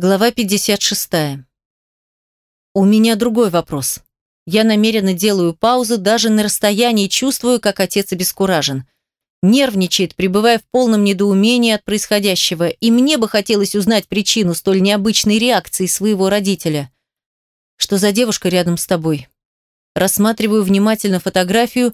Глава 56. У меня другой вопрос. Я намеренно делаю паузу, даже на расстоянии чувствую, как отец обескуражен. Нервничает, пребывая в полном недоумении от происходящего, и мне бы хотелось узнать причину столь необычной реакции своего родителя. Что за девушка рядом с тобой? Рассматриваю внимательно фотографию,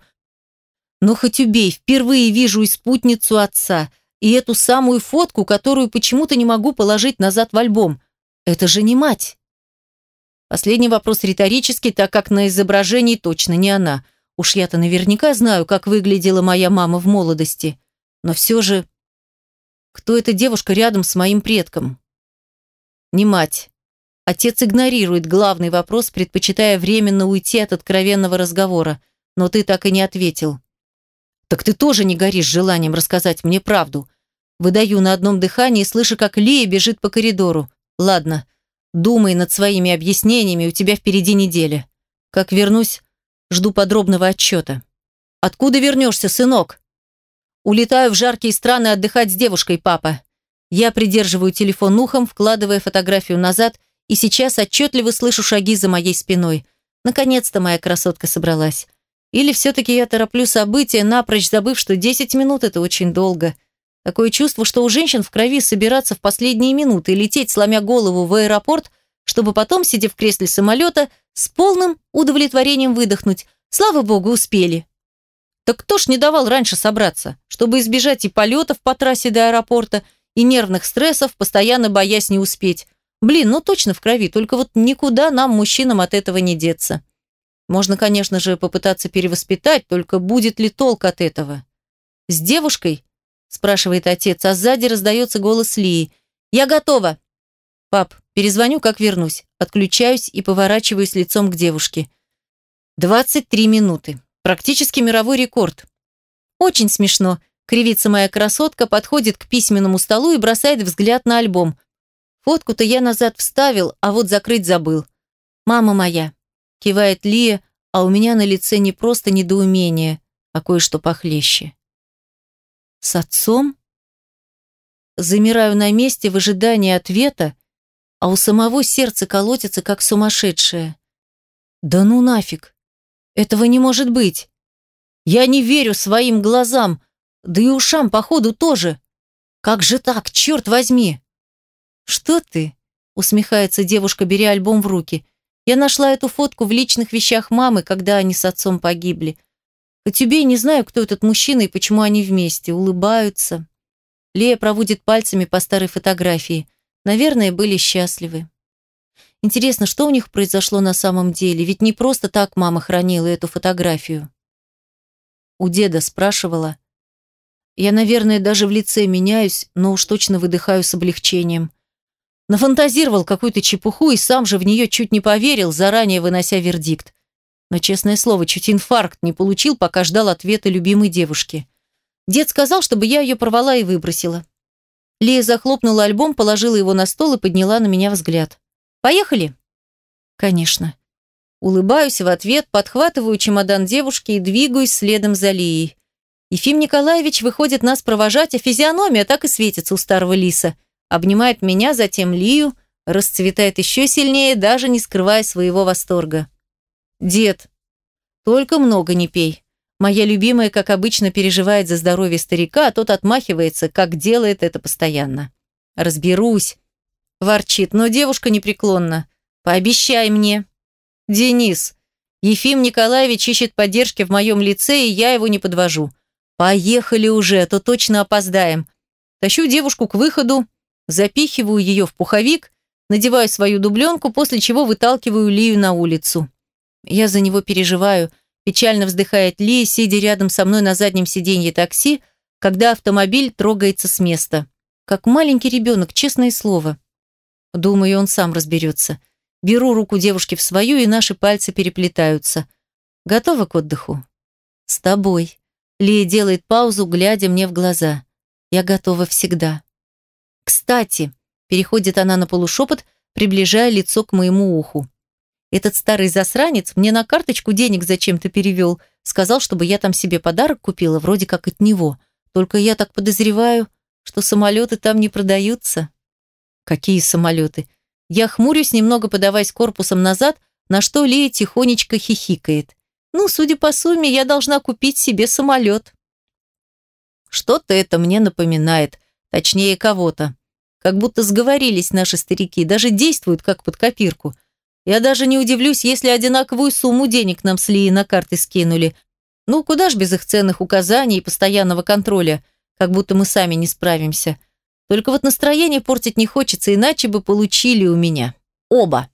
но хоть убей, впервые вижу и спутницу отца – и эту самую фотку, которую почему-то не могу положить назад в альбом. Это же не мать. Последний вопрос риторический, так как на изображении точно не она. Уж я-то наверняка знаю, как выглядела моя мама в молодости. Но все же... Кто эта девушка рядом с моим предком? Не мать. Отец игнорирует главный вопрос, предпочитая временно уйти от откровенного разговора. Но ты так и не ответил. Так ты тоже не горишь желанием рассказать мне правду. Выдаю на одном дыхании, слышу, как Лия бежит по коридору. Ладно, думай над своими объяснениями, у тебя впереди неделя. Как вернусь, жду подробного отчета. Откуда вернешься, сынок? Улетаю в жаркие страны отдыхать с девушкой, папа. Я придерживаю телефон ухом, вкладывая фотографию назад, и сейчас отчетливо слышу шаги за моей спиной. Наконец-то моя красотка собралась. Или все-таки я тороплю события, напрочь забыв, что 10 минут – это очень долго. Такое чувство, что у женщин в крови собираться в последние минуты и лететь, сломя голову в аэропорт, чтобы потом, сидя в кресле самолета, с полным удовлетворением выдохнуть. Слава богу, успели. Так кто ж не давал раньше собраться, чтобы избежать и полетов по трассе до аэропорта, и нервных стрессов, постоянно боясь не успеть. Блин, ну точно в крови, только вот никуда нам, мужчинам, от этого не деться. Можно, конечно же, попытаться перевоспитать, только будет ли толк от этого? С девушкой спрашивает отец, а сзади раздается голос Лии. «Я готова!» «Пап, перезвоню, как вернусь». Отключаюсь и поворачиваюсь лицом к девушке. 23 минуты. Практически мировой рекорд. Очень смешно. Кривится моя красотка, подходит к письменному столу и бросает взгляд на альбом. Фотку-то я назад вставил, а вот закрыть забыл. «Мама моя», – кивает Лия, а у меня на лице не просто недоумение, а кое-что похлеще. С отцом? Замираю на месте в ожидании ответа, а у самого сердце колотится, как сумасшедшее. Да ну нафиг! Этого не может быть! Я не верю своим глазам, да и ушам, походу, тоже. Как же так, черт возьми! Что ты? Усмехается девушка, беря альбом в руки. Я нашла эту фотку в личных вещах мамы, когда они с отцом погибли. Хоть убей, не знаю, кто этот мужчина и почему они вместе, улыбаются. Лея проводит пальцами по старой фотографии. Наверное, были счастливы. Интересно, что у них произошло на самом деле? Ведь не просто так мама хранила эту фотографию. У деда спрашивала. Я, наверное, даже в лице меняюсь, но уж точно выдыхаю с облегчением. Нафантазировал какую-то чепуху и сам же в нее чуть не поверил, заранее вынося вердикт но, честное слово, чуть инфаркт не получил, пока ждал ответа любимой девушки. Дед сказал, чтобы я ее порвала и выбросила. Лея захлопнула альбом, положила его на стол и подняла на меня взгляд. «Поехали?» «Конечно». Улыбаюсь в ответ, подхватываю чемодан девушки и двигаюсь следом за Лией. Ефим Николаевич выходит нас провожать, а физиономия так и светится у старого лиса. Обнимает меня, затем Лию, расцветает еще сильнее, даже не скрывая своего восторга. «Дед, только много не пей. Моя любимая, как обычно, переживает за здоровье старика, а тот отмахивается, как делает это постоянно. Разберусь. Ворчит, но девушка непреклонна. Пообещай мне. Денис, Ефим Николаевич ищет поддержки в моем лице, и я его не подвожу. Поехали уже, а то точно опоздаем. Тащу девушку к выходу, запихиваю ее в пуховик, надеваю свою дубленку, после чего выталкиваю Лию на улицу. Я за него переживаю, печально вздыхает Ли, сидя рядом со мной на заднем сиденье такси, когда автомобиль трогается с места. Как маленький ребенок, честное слово. Думаю, он сам разберется. Беру руку девушки в свою, и наши пальцы переплетаются. Готова к отдыху? С тобой. Лия делает паузу, глядя мне в глаза. Я готова всегда. Кстати, переходит она на полушепот, приближая лицо к моему уху. Этот старый засранец мне на карточку денег зачем-то перевел. Сказал, чтобы я там себе подарок купила, вроде как от него. Только я так подозреваю, что самолеты там не продаются. Какие самолеты? Я хмурюсь, немного подаваясь корпусом назад, на что Лия тихонечко хихикает. Ну, судя по сумме, я должна купить себе самолет. Что-то это мне напоминает, точнее кого-то. Как будто сговорились наши старики, даже действуют как под копирку. Я даже не удивлюсь, если одинаковую сумму денег нам с Лией на карты скинули. Ну, куда ж без их ценных указаний и постоянного контроля, как будто мы сами не справимся. Только вот настроение портить не хочется, иначе бы получили у меня. Оба.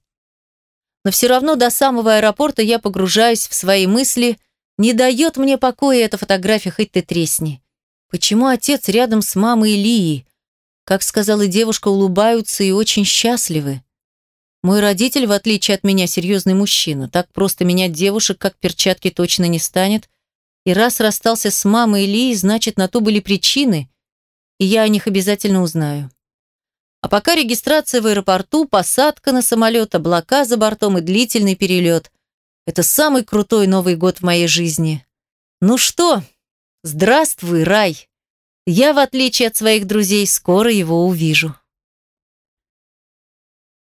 Но все равно до самого аэропорта я погружаюсь в свои мысли. Не дает мне покоя эта фотография, хоть ты тресни. Почему отец рядом с мамой Лии? Как сказала девушка, улыбаются и очень счастливы. Мой родитель, в отличие от меня, серьезный мужчина. Так просто менять девушек, как перчатки, точно не станет. И раз расстался с мамой Лии, значит, на то были причины, и я о них обязательно узнаю. А пока регистрация в аэропорту, посадка на самолет, облака за бортом и длительный перелет. Это самый крутой Новый год в моей жизни. Ну что, здравствуй, рай. Я, в отличие от своих друзей, скоро его увижу.